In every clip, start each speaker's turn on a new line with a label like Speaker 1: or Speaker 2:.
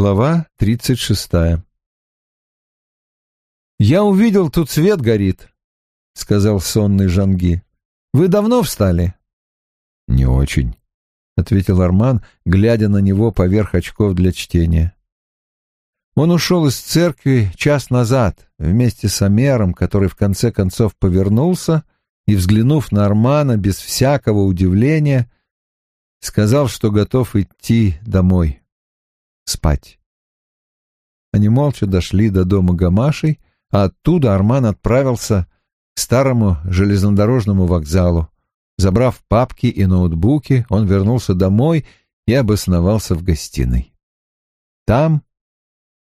Speaker 1: Глава тридцать шестая «Я увидел, тут свет горит», — сказал сонный Жанги. «Вы давно встали?»
Speaker 2: «Не очень», — ответил Арман, глядя на него поверх очков для чтения.
Speaker 1: Он ушел из церкви час назад вместе с Амером, который в конце концов повернулся и, взглянув на Армана без всякого удивления, сказал, что готов идти домой спать. Они молча дошли до дома Гамашей, а оттуда Арман отправился к старому железнодорожному вокзалу. Забрав папки и ноутбуки, он вернулся домой и обосновался в гостиной. Там,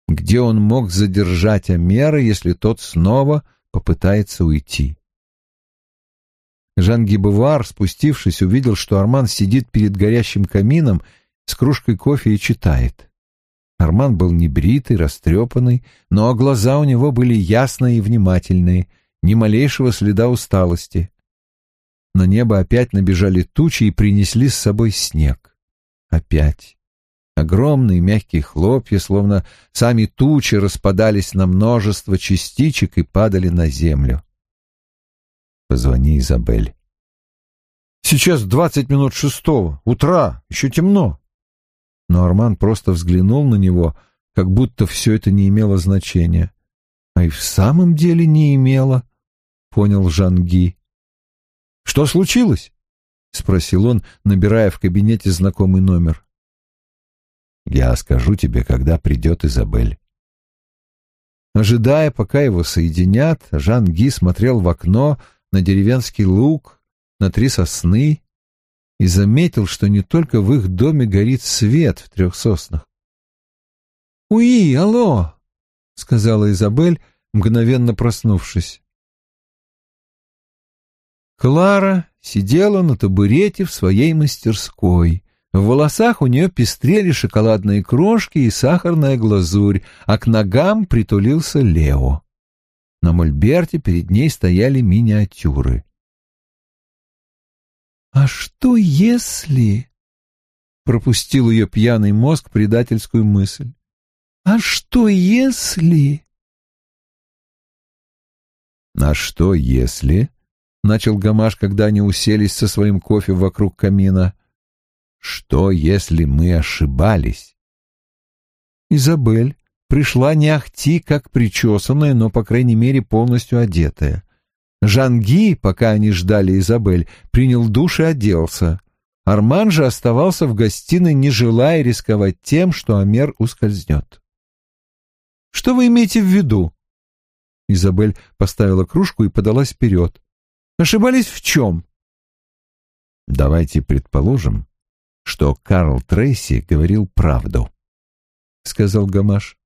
Speaker 1: где он мог задержать Амера, если тот снова попытается уйти. Жан Гибовар, спустившись, увидел, что Арман сидит перед горящим камином с кружкой кофе и читает. Арман был небритый, растрепанный, но глаза у него были ясные и внимательные, ни малейшего следа усталости. На небо опять набежали тучи и принесли с собой снег. Опять. Огромные мягкие хлопья, словно сами тучи, распадались на множество частичек и падали на землю.
Speaker 2: Позвони, Изабель.
Speaker 1: Сейчас двадцать минут шестого, утра, еще темно но Арман просто взглянул на него, как будто все это не имело значения. А и в самом деле не имело, понял Жанги. Что случилось? спросил он, набирая в кабинете знакомый номер.
Speaker 2: Я скажу тебе, когда придет Изабель.
Speaker 1: Ожидая, пока его соединят, Жан-Ги смотрел в окно на деревенский луг, на три сосны и заметил, что не только в их доме горит свет в трех соснах. «Уи, алло!» — сказала Изабель, мгновенно проснувшись. Клара сидела на табурете в своей мастерской. В волосах у нее пестрели шоколадные крошки и сахарная глазурь, а к ногам притулился Лео. На мольберте перед ней стояли миниатюры. «А что если...» — пропустил ее пьяный мозг предательскую мысль. «А что если...»
Speaker 2: «А что если...» — начал Гамаш, когда они уселись со своим кофе вокруг камина. «Что, если мы ошибались?»
Speaker 1: Изабель пришла не ахти, как причесанная, но, по крайней мере, полностью одетая. Жанги, пока они ждали Изабель, принял душ и оделся. Арман же оставался в гостиной, не желая рисковать тем, что Амер ускользнет. «Что вы имеете в виду?» Изабель поставила кружку и подалась вперед. «Ошибались в чем?»
Speaker 2: «Давайте предположим, что Карл Трейси говорил правду», — сказал Гамаш.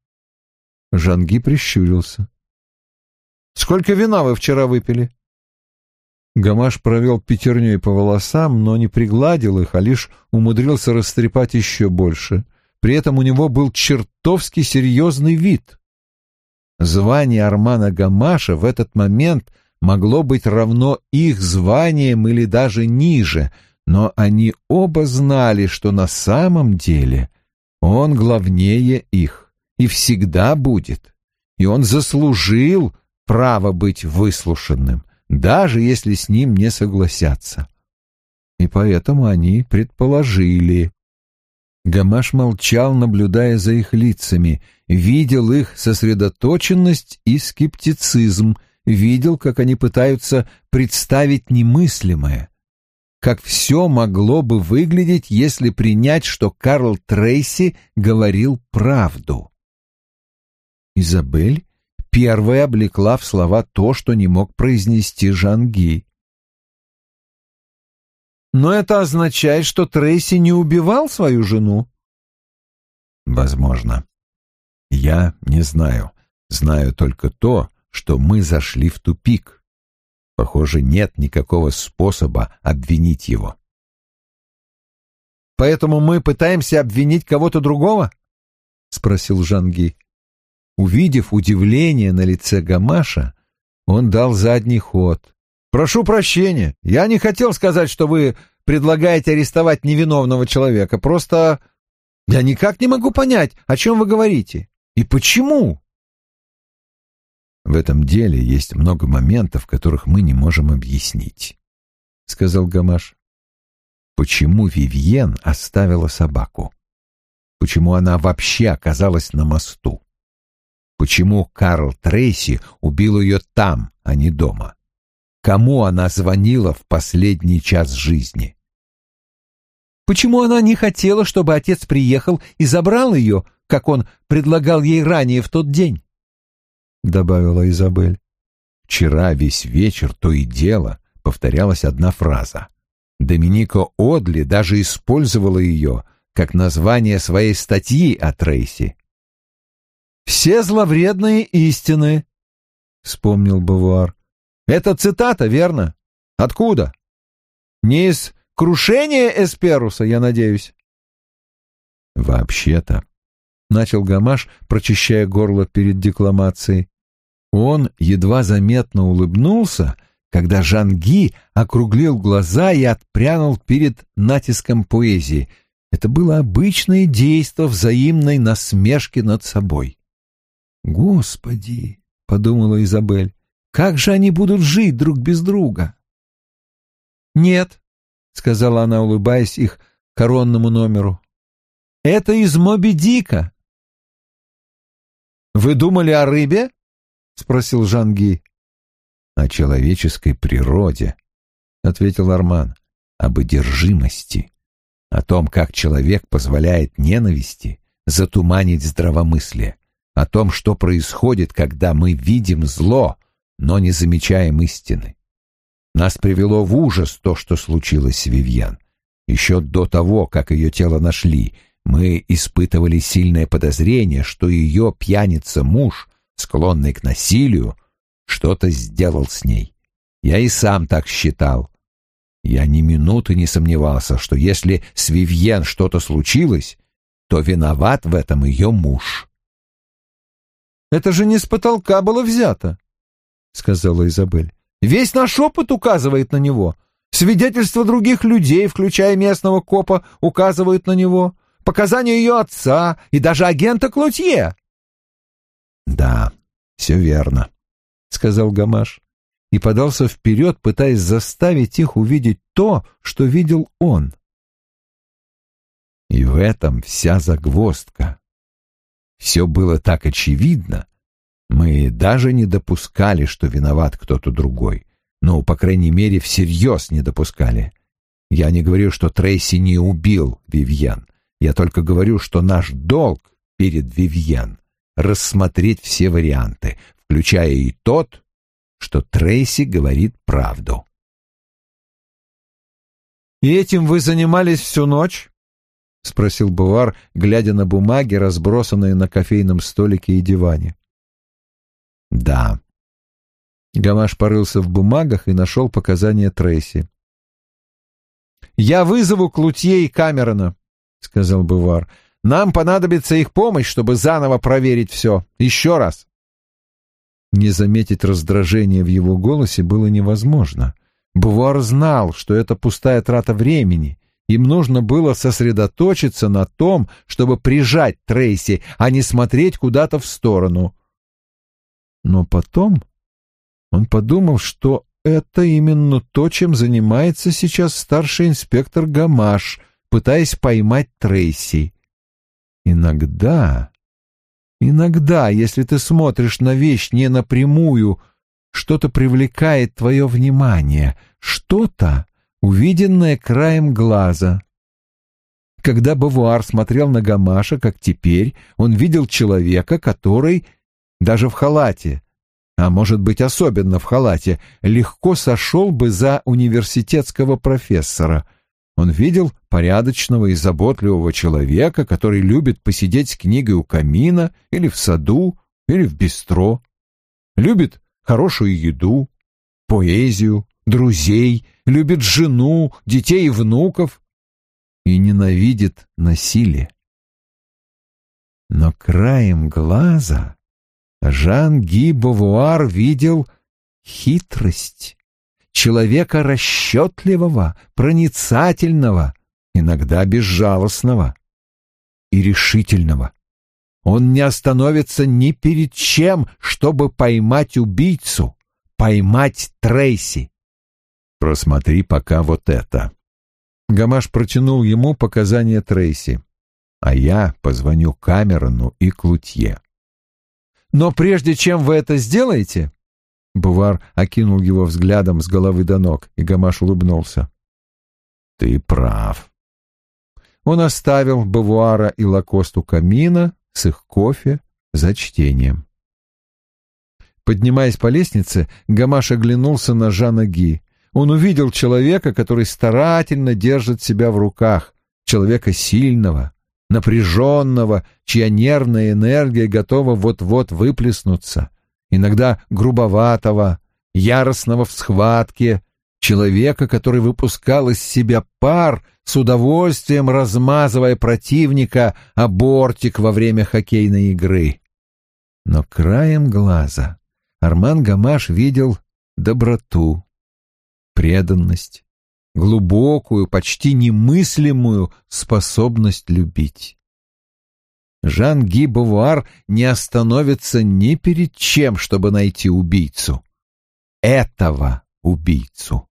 Speaker 1: Жанги прищурился. Сколько вина вы вчера выпили?» Гамаш провел пятерней по волосам, но не пригладил их, а лишь умудрился растрепать еще больше. При этом у него был чертовски серьезный вид. Звание Армана Гамаша в этот момент могло быть равно их званиям или даже ниже, но они оба знали, что на самом деле он главнее их и всегда будет, и он заслужил право быть выслушанным, даже если с ним не согласятся. И поэтому они предположили. Гамаш молчал, наблюдая за их лицами, видел их сосредоточенность и скептицизм, видел, как они пытаются представить немыслимое, как все могло бы выглядеть, если принять, что Карл Трейси говорил правду. Изабель первая облекла в слова то, что не мог произнести Жанги. «Но это означает, что Трейси не убивал свою жену?»
Speaker 2: «Возможно. Я не знаю. Знаю только то, что мы зашли в тупик. Похоже, нет никакого способа обвинить его».
Speaker 1: «Поэтому мы пытаемся обвинить кого-то другого?» — спросил Жанги. Увидев удивление на лице Гамаша, он дал задний ход. «Прошу прощения, я не хотел сказать, что вы предлагаете арестовать невиновного человека. Просто Я никак не могу понять, о чем вы говорите. И почему?
Speaker 2: В этом деле есть много моментов, которых мы не можем объяснить, — сказал Гамаш. Почему Вивьен оставила собаку? Почему она вообще оказалась на мосту? Почему Карл Трейси убил ее там, а не дома? Кому она звонила в последний час жизни?
Speaker 1: Почему она не хотела, чтобы отец приехал и забрал ее, как он предлагал ей ранее в тот день? — добавила Изабель.
Speaker 2: Вчера весь вечер то и дело повторялась одна фраза. Доминика Одли даже использовала ее как название своей статьи о Трейси.
Speaker 1: «Все зловредные истины», — вспомнил Бавуар. «Это цитата, верно? Откуда? Не из крушения Эсперуса, я надеюсь?»
Speaker 2: «Вообще-то», — начал Гамаш, прочищая горло перед декламацией, он едва заметно улыбнулся, когда Жанги округлил глаза и отпрянул перед натиском поэзии. Это было обычное действо взаимной насмешки над собой. «Господи!» — подумала Изабель. «Как же они будут жить друг без друга?»
Speaker 1: «Нет», — сказала она, улыбаясь их коронному номеру. «Это из Моби Дика». «Вы думали о рыбе?» — спросил Жанги.
Speaker 2: «О человеческой природе», — ответил Арман, — «об одержимости, о том, как человек позволяет ненависти затуманить здравомыслие, о том, что происходит, когда мы видим зло, но не замечаем истины. Нас привело в ужас то, что случилось с Вивьян. Еще до того, как ее тело нашли, мы испытывали сильное подозрение, что ее пьяница-муж склонный к насилию, что-то сделал с ней. Я и сам так считал. Я ни минуты не сомневался, что если с Вивьен что-то случилось, то виноват в этом ее муж.
Speaker 1: «Это же не с потолка было взято», — сказала Изабель. «Весь наш опыт указывает на него. Свидетельства других людей, включая местного копа, указывают на него. Показания ее отца и даже агента Клотье.
Speaker 2: «Да, все верно», — сказал Гамаш и подался вперед, пытаясь заставить их увидеть то, что видел он. И в этом вся загвоздка. Все было так очевидно. Мы даже не допускали, что виноват кто-то другой. Ну, по крайней мере, всерьез не допускали. Я не говорю, что Трейси не убил Вивьен. Я только говорю, что наш долг перед Вивьен рассмотреть все варианты, включая и тот, что Трейси говорит правду.
Speaker 1: «И этим вы занимались всю ночь?» — спросил Бувар, глядя на бумаги, разбросанные на кофейном столике и диване.
Speaker 2: «Да».
Speaker 1: Гамаш порылся в бумагах и нашел показания Трейси. «Я вызову Клутье и Камерона», — сказал Бувар. Нам понадобится их помощь, чтобы заново проверить все. Еще раз. Не заметить раздражения в его голосе было невозможно. Бувар знал, что это пустая трата времени. Им нужно было сосредоточиться на том, чтобы прижать Трейси, а не смотреть куда-то в сторону. Но потом он подумал, что это именно то, чем занимается сейчас старший инспектор Гамаш, пытаясь поймать Трейси. Иногда, иногда, если ты смотришь на вещь не напрямую, что-то привлекает твое внимание, что-то, увиденное краем глаза. Когда Бавуар смотрел на Гамаша, как теперь, он видел человека, который, даже в халате, а может быть особенно в халате, легко сошел бы за университетского профессора — он видел порядочного и заботливого человека, который любит посидеть с книгой у камина или в саду, или в бистро. Любит хорошую еду, поэзию, друзей, любит жену, детей и внуков и ненавидит насилие. Но краем глаза Жан Ги Бовуар видел хитрость человека расчетливого, проницательного, иногда безжалостного. и решительного. Он не остановится ни перед чем, чтобы поймать убийцу, поймать Трейси. Просмотри пока вот это. Гамаш протянул ему показания Трейси, а я позвоню Камерону и Клутье. Но прежде чем вы это сделаете, Бувар окинул его взглядом с головы до ног, и Гамаш улыбнулся. Ты прав. Он оставил Бавуара и Лакосту камина с их кофе за чтением. Поднимаясь по лестнице, Гамаш оглянулся на Жана Ги. Он увидел человека, который старательно держит себя в руках, человека сильного, напряженного, чья нервная энергия готова вот-вот выплеснуться, иногда грубоватого, яростного в схватке, человека, который выпускал из себя пар, с удовольствием размазывая противника о бортик во время хоккейной игры. Но краем глаза Арман Гамаш видел доброту, преданность, глубокую, почти немыслимую способность любить. Жан Ги Бавуар не остановится ни перед чем, чтобы найти убийцу. Этого убийцу.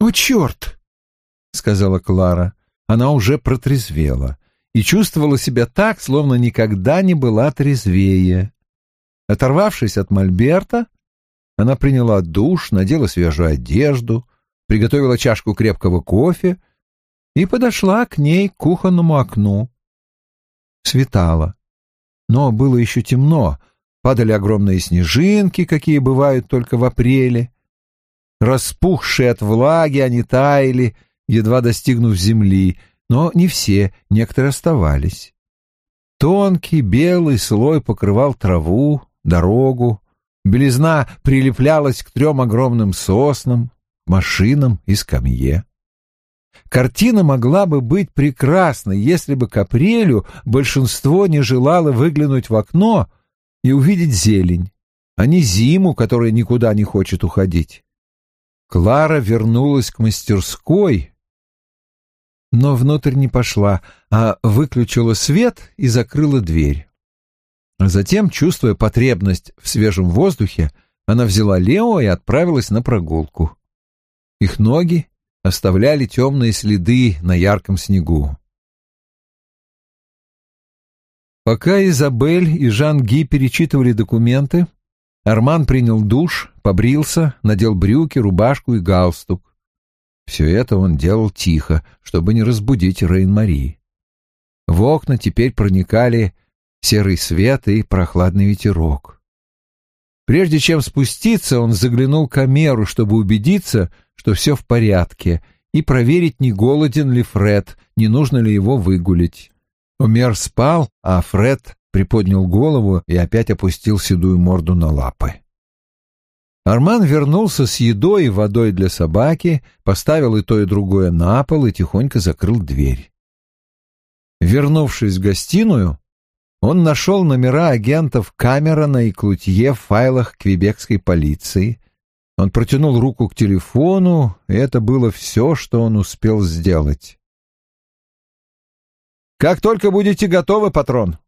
Speaker 1: «О, черт!» — сказала Клара. Она уже протрезвела и чувствовала себя так, словно никогда не была трезвее. Оторвавшись от Мольберта, она приняла душ, надела свежую одежду, приготовила чашку крепкого кофе и подошла к ней к кухонному окну. Светало, но было еще темно, падали огромные снежинки, какие бывают только в апреле. Распухшие от влаги, они таяли, едва достигнув земли, но не все, некоторые оставались. Тонкий белый слой покрывал траву, дорогу, белизна прилеплялась к трем огромным соснам, машинам и скамье. Картина могла бы быть прекрасной, если бы к апрелю большинство не желало выглянуть в окно и увидеть зелень, а не зиму, которая никуда не хочет уходить. Клара вернулась к мастерской, но внутрь не пошла, а выключила свет и закрыла дверь. А затем, чувствуя потребность в свежем воздухе, она взяла Лео и отправилась на прогулку. Их ноги оставляли темные следы на ярком снегу. Пока Изабель и Жан Ги перечитывали документы, Арман принял душ, побрился, надел брюки, рубашку и галстук. Все это он делал тихо, чтобы не разбудить Рейн-Мари. В окна теперь проникали серый свет и прохладный ветерок. Прежде чем спуститься, он заглянул к Амеру, чтобы убедиться, что все в порядке, и проверить, не голоден ли Фред, не нужно ли его выгулить. Умер спал, а Фред приподнял голову и опять опустил седую морду на лапы. Арман вернулся с едой и водой для собаки, поставил и то, и другое на пол и тихонько закрыл дверь. Вернувшись в гостиную, он нашел номера агентов Камерона и Клутье в файлах квебекской полиции. Он протянул руку к телефону, и это было все, что он успел сделать. «Как только будете готовы, патрон!»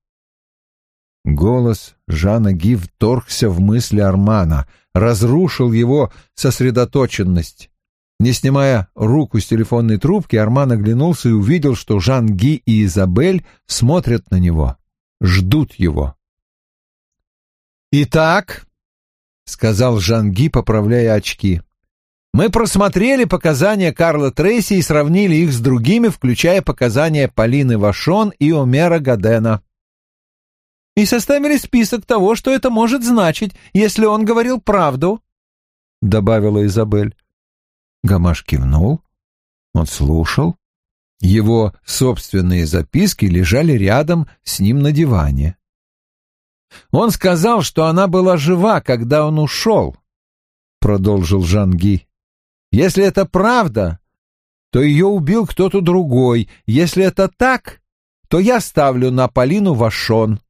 Speaker 1: Голос Жана Ги вторгся в мысли Армана, разрушил его сосредоточенность. Не снимая руку с телефонной трубки, Арман оглянулся и увидел, что Жан Ги и Изабель смотрят на него, ждут его. «Итак», — сказал Жан Ги, поправляя очки, — «мы просмотрели показания Карла Трейси и сравнили их с другими, включая показания Полины Вашон и Омера Гадена» и составили список того, что это может значить, если он говорил правду», — добавила Изабель. Гамаш кивнул. Он слушал. Его собственные записки лежали рядом с ним на диване. «Он сказал, что она была жива, когда он ушел», — продолжил Жанги. «Если это правда, то ее убил кто-то другой. Если это так, то я ставлю на Полину Вашон.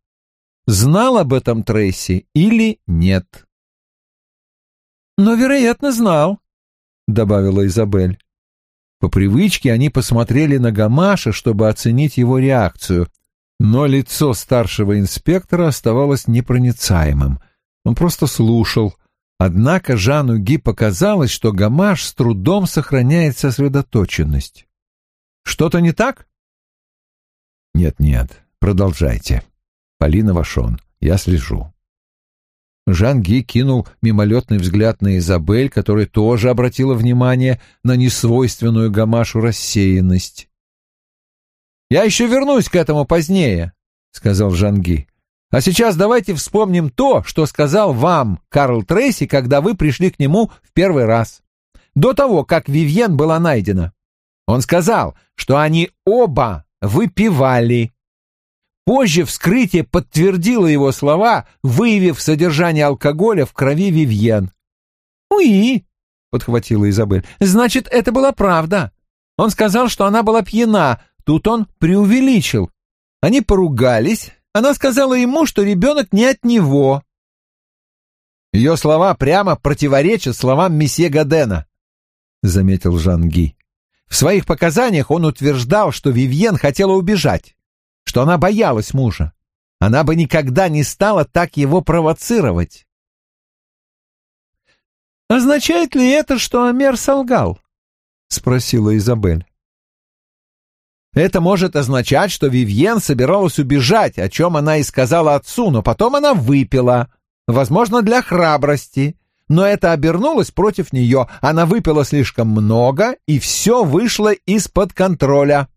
Speaker 1: Знал об этом Трейси или нет? «Но, вероятно, знал», — добавила Изабель. По привычке они посмотрели на Гамаша, чтобы оценить его реакцию, но лицо старшего инспектора оставалось непроницаемым. Он просто слушал. Однако Жану Ги показалось, что Гамаш с трудом сохраняет сосредоточенность. «Что-то не так?»
Speaker 2: «Нет-нет, продолжайте. Полина Вашон, я слежу».
Speaker 1: Жан Ги кинул мимолетный взгляд на Изабель, которая тоже обратила внимание на несвойственную Гамашу рассеянность. «Я еще вернусь к этому позднее», — сказал Жанги. «А сейчас давайте вспомним то, что сказал вам Карл Трейси, когда вы пришли к нему в первый раз, до того, как Вивьен была найдена. Он сказал, что они оба выпивали». Позже вскрытие подтвердило его слова, выявив содержание алкоголя в крови Вивьен. «Уи!» — подхватила Изабель. «Значит, это была правда. Он сказал, что она была пьяна. Тут он преувеличил. Они поругались. Она сказала ему, что ребенок не от него». Ее слова прямо противоречат словам месье Гадена, — заметил Жан Ги. В своих показаниях он утверждал, что Вивьен хотела убежать что она боялась мужа. Она бы никогда не стала так его провоцировать. «Означает ли это, что Амер солгал?» — спросила Изабель. Это может означать, что Вивьен собиралась убежать, о чем она и сказала отцу, но потом она выпила, возможно, для храбрости. Но это обернулось против нее. Она выпила слишком много, и все вышло из-под контроля.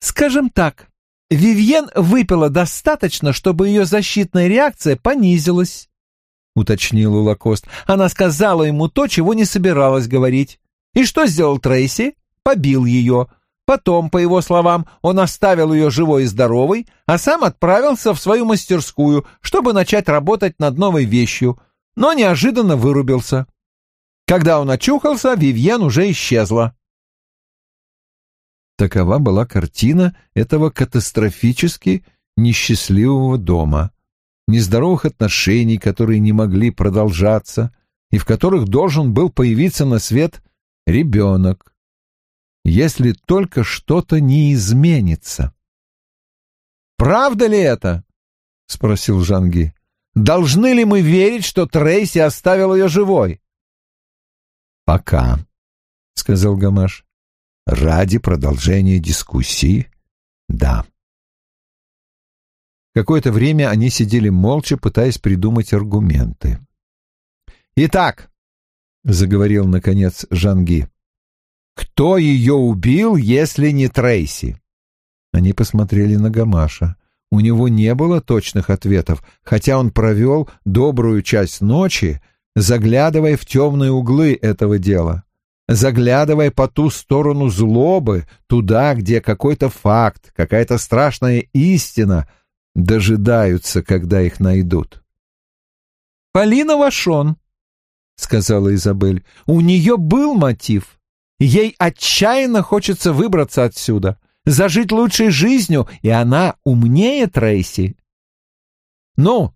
Speaker 1: Скажем так, Вивьен выпила достаточно, чтобы ее защитная реакция понизилась, — уточнил Лакост. Она сказала ему то, чего не собиралась говорить. И что сделал Трейси? Побил ее. Потом, по его словам, он оставил ее живой и здоровой, а сам отправился в свою мастерскую, чтобы начать работать над новой вещью, но неожиданно вырубился. Когда он очухался, Вивьен уже исчезла. Такова была картина этого катастрофически несчастливого дома, нездоровых отношений, которые не могли продолжаться, и в которых должен был появиться на свет ребенок, если только что-то не изменится. «Правда ли это?» — спросил Жанги. «Должны ли мы верить, что Трейси оставил ее живой?»
Speaker 2: «Пока», — сказал Гамаш. Ради продолжения дискуссии? Да.
Speaker 1: Какое-то время они сидели молча, пытаясь придумать аргументы. «Итак», — заговорил, наконец, Жанги, — «кто ее убил, если не Трейси?» Они посмотрели на Гамаша. У него не было точных ответов, хотя он провел добрую часть ночи, заглядывая в темные углы этого дела заглядывая по ту сторону злобы, туда, где какой-то факт, какая-то страшная истина дожидаются, когда их найдут. «Полина Вашон», — сказала Изабель, — «у нее был мотив. Ей отчаянно хочется выбраться отсюда, зажить лучшей жизнью, и она умнее Трейси». «Ну,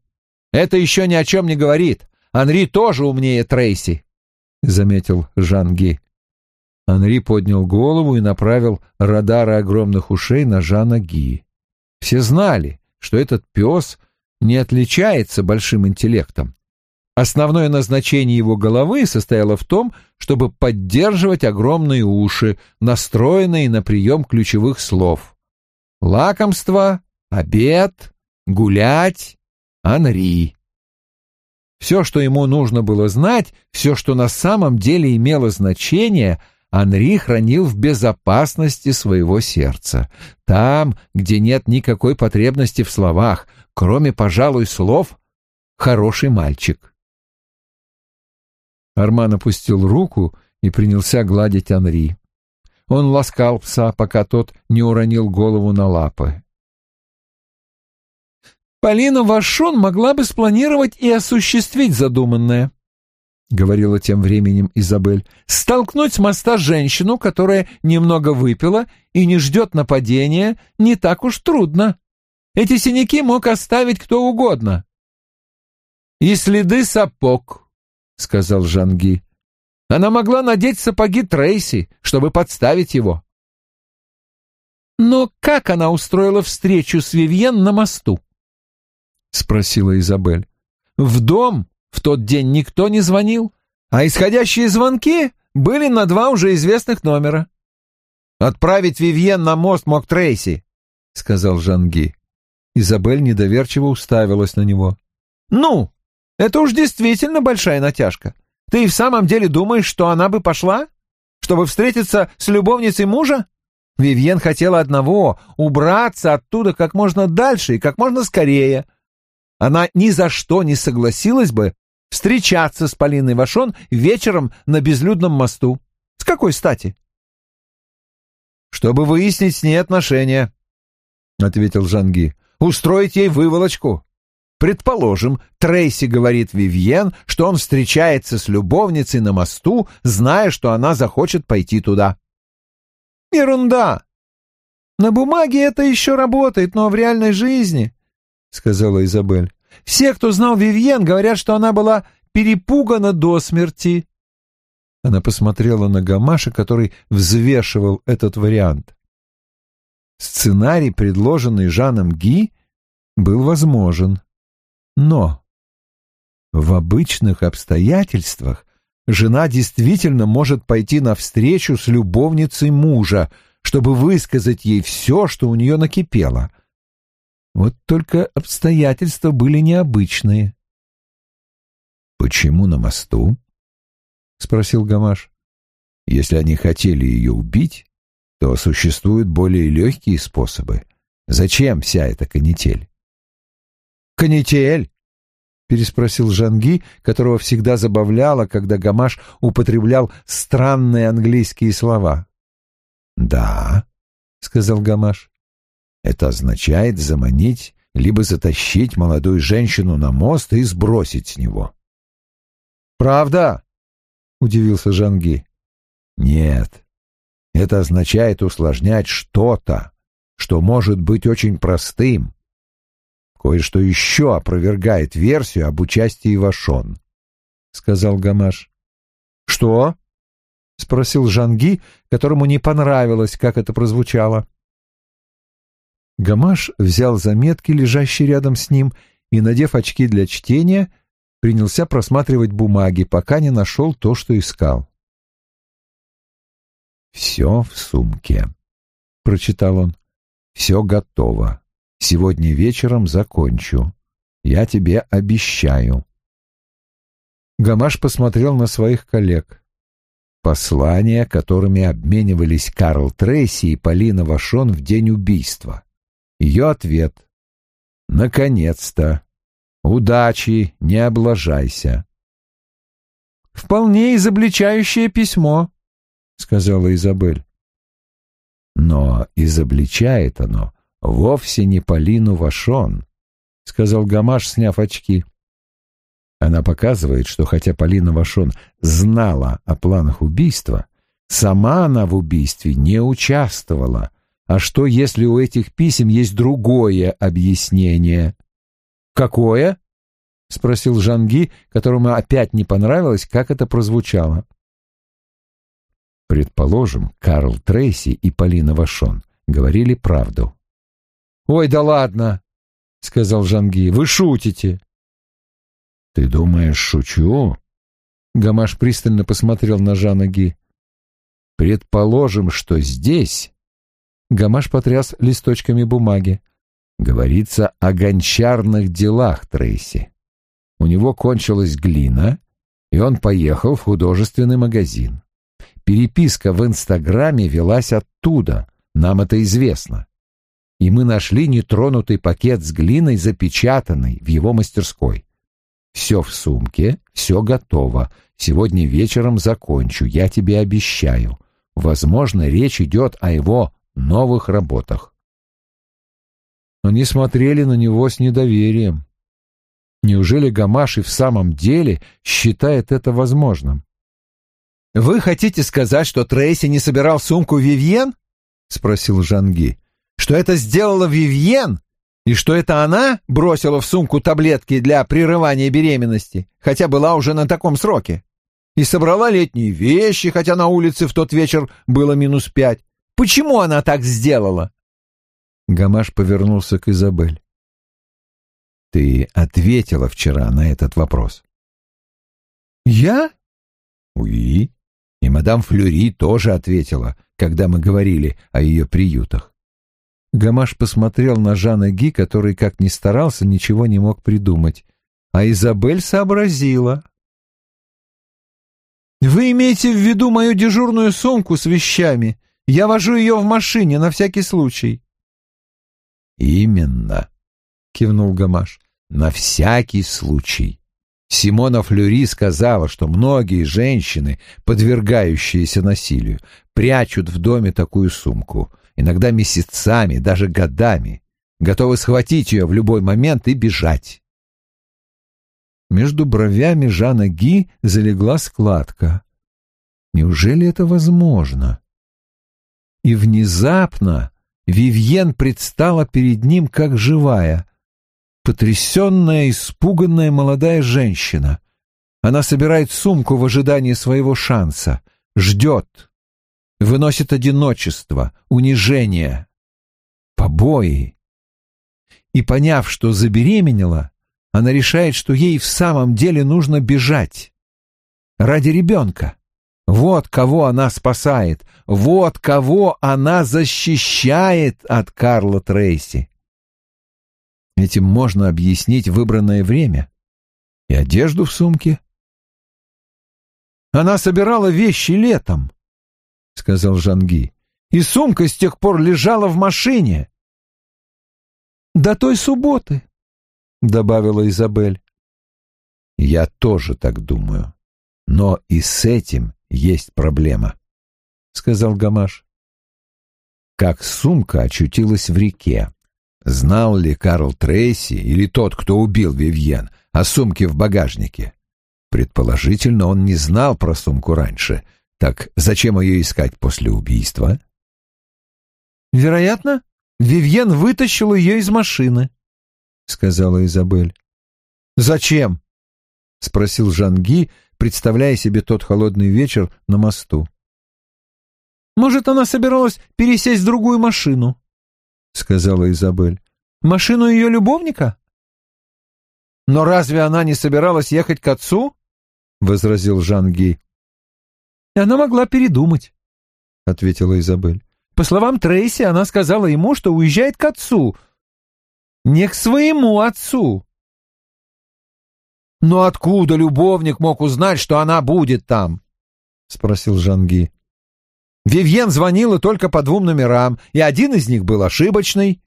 Speaker 1: это еще ни о чем не говорит. Анри тоже умнее Трейси», — заметил Жанги. Анри поднял голову и направил радары огромных ушей на Жана Ги. Все знали, что этот пес не отличается большим интеллектом. Основное назначение его головы состояло в том, чтобы поддерживать огромные уши, настроенные на прием ключевых слов. Лакомство, обед, гулять, Анри. Все, что ему нужно было знать, все, что на самом деле имело значение — Анри хранил в безопасности своего сердца. Там, где нет никакой потребности в словах, кроме, пожалуй, слов «хороший мальчик». Арман опустил руку и принялся гладить Анри. Он ласкал пса, пока тот не уронил голову на лапы. «Полина Вашон могла бы спланировать и осуществить задуманное», — говорила тем временем Изабель, — «столкнуть с моста женщину, которая немного выпила и не ждет нападения, не так уж трудно. Эти синяки мог оставить кто угодно». «И следы сапог», — сказал Жанги. Она могла надеть сапоги Трейси, чтобы подставить его. Но как она устроила встречу с Вивьен на мосту? Спросила Изабель. В дом в тот день никто не звонил, а исходящие звонки были на два уже известных номера. «Отправить Вивьен на мост мог Трейси», — сказал Жанги. Изабель недоверчиво уставилась на него. «Ну, это уж действительно большая натяжка. Ты и в самом деле думаешь, что она бы пошла? Чтобы встретиться с любовницей мужа? Вивьен хотела одного — убраться оттуда как можно дальше и как можно скорее. Она ни за что не согласилась бы встречаться с Полиной Вашон вечером на безлюдном мосту. С какой стати? «Чтобы выяснить с ней отношения», — ответил Жанги. «Устроить ей выволочку. Предположим, Трейси говорит Вивьен, что он встречается с любовницей на мосту, зная, что она захочет пойти туда. Ерунда. На бумаге это еще работает, но в реальной жизни, — сказала Изабель. Все, кто знал Вивьен, говорят, что она была перепугана до смерти. Она посмотрела на Гамаша, который взвешивал этот вариант. Сценарий, предложенный Жаном Ги, был возможен. Но в обычных обстоятельствах жена действительно может пойти навстречу с любовницей мужа, чтобы высказать ей все, что у нее накипело. Вот только обстоятельства были необычные. «Почему на мосту?» — спросил Гамаш. «Если они хотели ее убить, то существуют более легкие способы. Зачем вся эта канитель?» «Канитель?» — переспросил Жанги, которого всегда забавляло, когда Гамаш употреблял странные английские слова. «Да», — сказал Гамаш, — «это означает заманить либо затащить молодую женщину на мост и сбросить с него». «Правда?» — удивился Жанги. «Нет, это означает усложнять что-то, что может быть очень простым, Кое-что еще опровергает версию об участии Вашон, — сказал Гамаш. — Что? — спросил Жанги, которому не понравилось, как это прозвучало. Гамаш взял заметки, лежащие рядом с ним, и, надев очки для чтения, принялся просматривать бумаги, пока не нашел то, что искал. «Все в сумке», — прочитал он. «Все готово. Сегодня вечером закончу. Я тебе обещаю. Гамаш посмотрел на своих коллег. Послания, которыми обменивались Карл Трейси и Полина Вашон в день убийства. Ее ответ. Наконец-то. Удачи, не облажайся. Вполне изобличающее письмо, сказала Изабель. Но изобличает оно вовсе не Полину Вашон, — сказал Гамаш, сняв очки. Она показывает, что хотя Полина Вашон знала о планах убийства, сама она в убийстве не участвовала. А что, если у этих писем есть другое объяснение? «Какое?» — спросил Жанги, которому опять не понравилось, как это прозвучало. Предположим, Карл Трейси и Полина Вашон говорили правду. «Ой, да ладно!» — сказал Жанги. «Вы шутите!» «Ты думаешь, шучу?» Гамаш пристально посмотрел на Жана Ги. «Предположим, что здесь...» Гамаш потряс листочками бумаги. «Говорится о гончарных делах Трейси. У него кончилась глина, и он поехал в художественный магазин. Переписка в Инстаграме велась оттуда, нам это известно и мы нашли нетронутый пакет с глиной, запечатанный в его мастерской. Все в сумке, все готово. Сегодня вечером закончу, я тебе обещаю. Возможно, речь идет о его новых работах. Они смотрели на него с недоверием. Неужели Гамаш и в самом деле считает это возможным? «Вы хотите сказать, что Трейси не собирал сумку Вивьен?» — спросил Жанги что это сделала Вивьен, и что это она бросила в сумку таблетки для прерывания беременности, хотя была уже на таком сроке. И собрала летние вещи, хотя на улице в тот вечер было минус пять. Почему она так сделала?»
Speaker 2: Гамаш повернулся к Изабель. «Ты ответила вчера на этот вопрос?»
Speaker 1: «Я?»
Speaker 2: «Уи». И мадам Флюри тоже ответила, когда мы говорили о ее приютах.
Speaker 1: Гамаш посмотрел на Жана Ги, который, как ни старался, ничего не мог придумать. А Изабель сообразила. «Вы имеете в виду мою дежурную сумку с вещами? Я вожу ее в машине на всякий случай».
Speaker 2: «Именно», — кивнул Гамаш, — «на всякий случай». Симона Флюри сказала, что многие женщины, подвергающиеся насилию, прячут в доме такую сумку, иногда месяцами, даже годами, готовы схватить ее в любой момент и бежать.
Speaker 1: Между бровями Жана Ги залегла складка. Неужели это возможно? И внезапно Вивьен предстала перед ним как живая потрясенная, испуганная молодая женщина. Она собирает сумку в ожидании своего шанса, ждет, выносит одиночество, унижение, побои. И поняв, что забеременела, она решает, что ей в самом деле нужно бежать. Ради ребенка. Вот кого она спасает, вот кого она защищает от Карла Трейси. Этим можно объяснить выбранное время и одежду в сумке. «Она собирала вещи летом», — сказал Жанги, — «и сумка с тех пор лежала в машине». «До той субботы», — добавила Изабель.
Speaker 2: «Я тоже так думаю. Но и с этим есть проблема», — сказал Гамаш. Как сумка очутилась в реке. Знал ли Карл Трейси или тот, кто убил Вивьен, о сумке в багажнике? Предположительно, он не знал про сумку раньше. Так зачем ее искать после убийства?
Speaker 1: «Вероятно, Вивьен вытащил ее из машины», — сказала Изабель. «Зачем?» — спросил Жанги, представляя себе тот холодный вечер на мосту. «Может, она собиралась пересесть в другую машину?» — сказала Изабель. «Машину ее любовника?» «Но разве она не собиралась ехать к отцу?» — возразил Жанги. «Она могла передумать», — ответила Изабель. «По словам Трейси, она сказала ему, что уезжает к отцу. Не к своему отцу». «Но откуда любовник мог узнать, что она будет там?» — спросил Жанги. Вивьен звонила только по двум номерам, и один из них был ошибочный.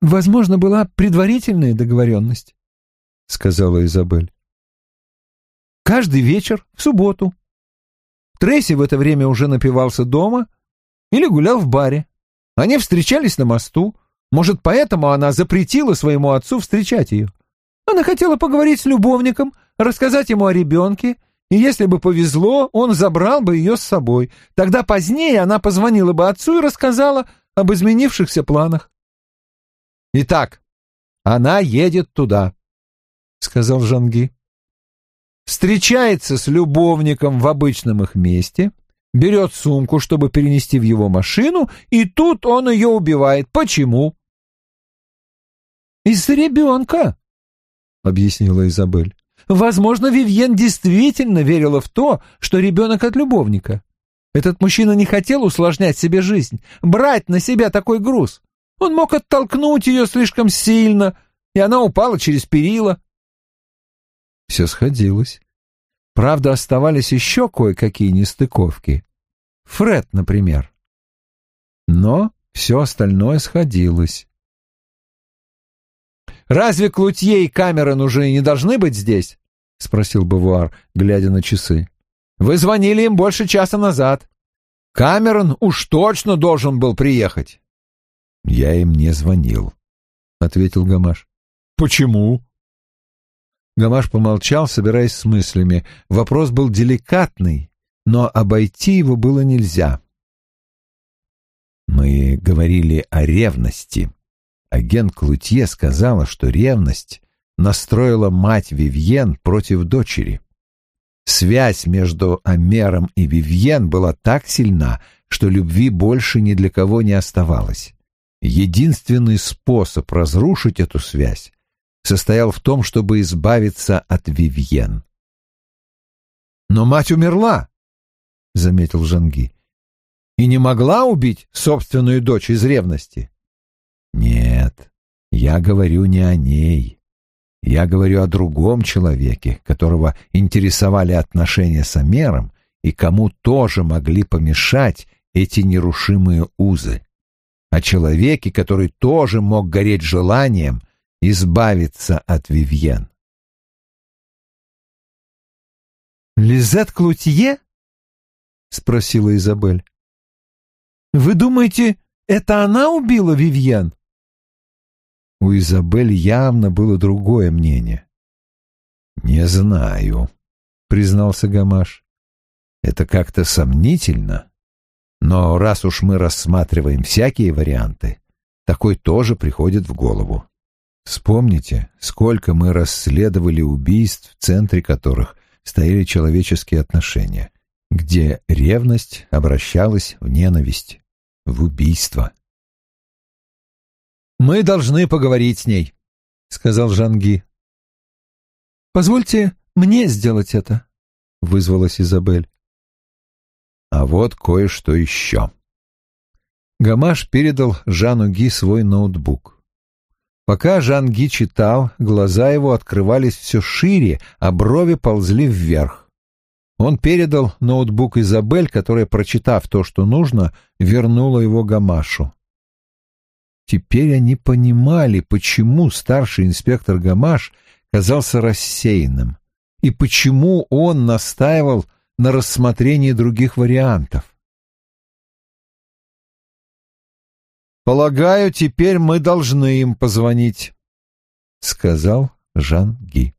Speaker 1: «Возможно, была предварительная договоренность», — сказала Изабель. «Каждый вечер, в субботу. Трейси в это время уже напивался дома или гулял в баре. Они встречались на мосту. Может, поэтому она запретила своему отцу встречать ее. Она хотела поговорить с любовником, рассказать ему о ребенке и если бы повезло, он забрал бы ее с собой. Тогда позднее она позвонила бы отцу и рассказала об изменившихся планах. «Итак, она едет туда», — сказал Жанги. «Встречается с любовником в обычном их месте, берет сумку, чтобы перенести в его машину, и тут он ее убивает. Почему?» «Из-за ребенка», — объяснила Изабель. Возможно, Вивьен действительно верила в то, что ребенок от любовника. Этот мужчина не хотел усложнять себе жизнь, брать на себя такой груз. Он мог оттолкнуть ее слишком сильно, и она упала через перила. Все сходилось. Правда, оставались еще кое-какие нестыковки. Фред, например. Но все остальное сходилось. «Разве Клутье и Камерон уже не должны быть здесь?» — спросил Бавуар, глядя на часы. «Вы звонили им больше часа назад. Камерон уж точно должен был приехать».
Speaker 2: «Я им не звонил», — ответил Гамаш.
Speaker 1: «Почему?» Гамаш помолчал, собираясь с мыслями. Вопрос был деликатный, но обойти его было нельзя.
Speaker 2: «Мы говорили о ревности», Агент Клутье сказала, что ревность настроила мать Вивьен против дочери. Связь между Амером и Вивьен была так сильна, что любви больше ни для кого не оставалось. Единственный способ разрушить эту связь состоял в том, чтобы избавиться от Вивьен.
Speaker 1: «Но мать умерла», — заметил Жанги, — «и не могла убить собственную дочь из ревности».
Speaker 2: «Нет, я говорю не о ней. Я говорю о другом человеке, которого интересовали отношения с Амером и кому тоже могли помешать эти нерушимые узы. О человеке, который тоже мог гореть желанием избавиться от Вивьен.
Speaker 1: «Лизет Клутье?» — спросила Изабель. «Вы думаете, это она убила Вивьен?» У Изабель явно было другое мнение.
Speaker 2: «Не знаю», — признался Гамаш. «Это как-то сомнительно. Но раз уж мы рассматриваем всякие варианты, такой тоже приходит в голову. Вспомните, сколько мы расследовали убийств, в центре которых стояли человеческие отношения, где ревность обращалась в ненависть, в убийство.
Speaker 1: «Мы должны поговорить с ней», — сказал Жанги. «Позвольте мне сделать это», — вызвалась Изабель.
Speaker 2: А вот кое-что еще.
Speaker 1: Гамаш передал Жану Ги свой ноутбук. Пока Жан Ги читал, глаза его открывались все шире, а брови ползли вверх. Он передал ноутбук Изабель, которая, прочитав то, что нужно, вернула его Гамашу. Теперь они понимали, почему старший инспектор Гамаш казался рассеянным и почему он настаивал на рассмотрении других вариантов. «Полагаю, теперь мы должны им позвонить», — сказал Жан Ги.